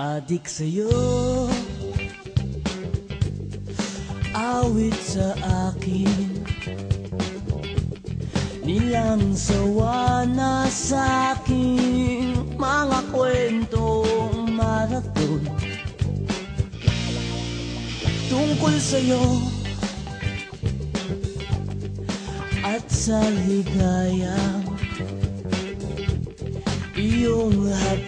Adik sa'yo. Awit sa akin. Nilang sawa na sa akin Mga kwentong marathon Tungkol sa'yo. At sa ligayang Iyong hatid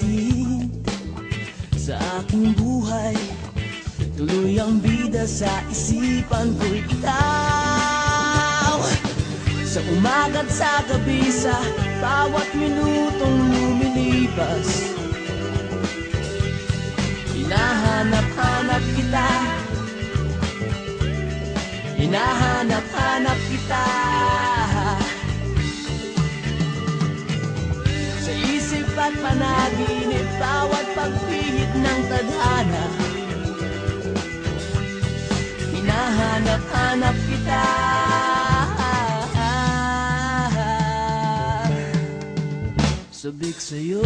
Tuloy ang bida sa isipan ko'y ikaw Sa umaga't sa gabi sa bawat minutong lumilipas Hinahanap-hanap kita. Hinahanap-hanap kita. Sa isip at panaginip Bawat pagpihit ng tadhana Sabik sa'yo.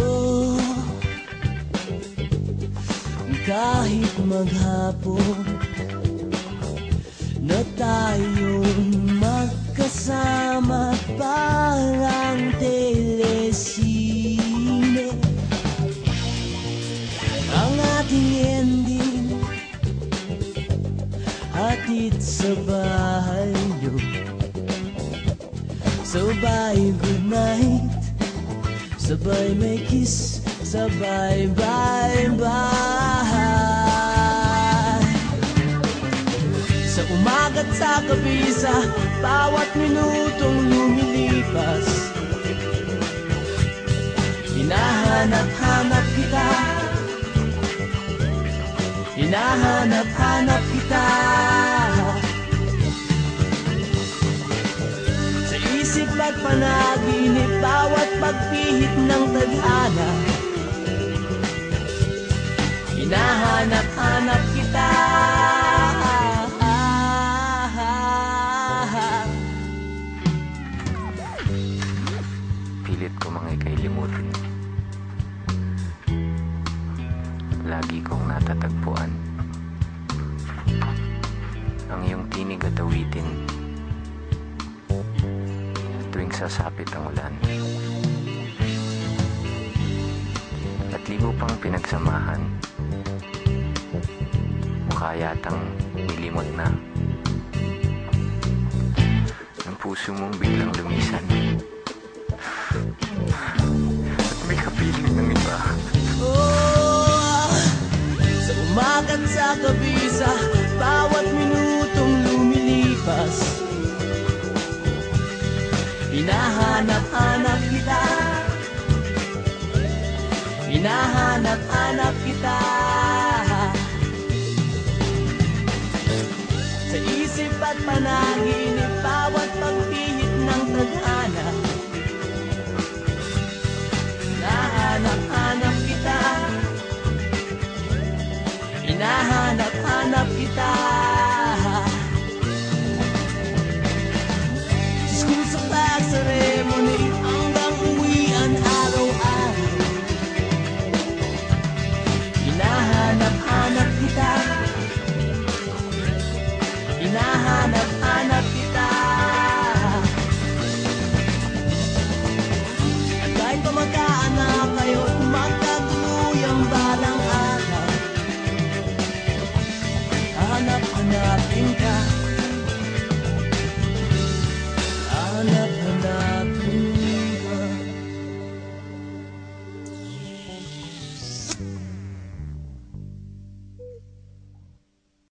Kahit maghapon Na tayong magkasama Parang telesine. Ang ating ending Hatid sa bahay Sabay good night Sabay may kiss Sabay bye bye. Sa umaga't sa gabi Bawat minutong lumilipas Hinahanap-hanap kita. Hinahanap-hanap kita At panaginip Bawat pagpihit ng tadhana Hinahanap-hanap kita Pilit ko mga ikay limutin. Lagi kong natatagpuan. Ang iyong tinig at awitin tuwing sasapit ang ulan. At libo pang pinagsamahan, mukha yatang nilimot na. Ang puso mong biglang lumisan. Hinahanap-hanap kita. Sa isip at panaginip Bawat pagpihit ng tadhana. Hinahanap-hanap kita. Hinahanap-hanap kita. Diyos ko sa pagsarili hanap-hanapin ka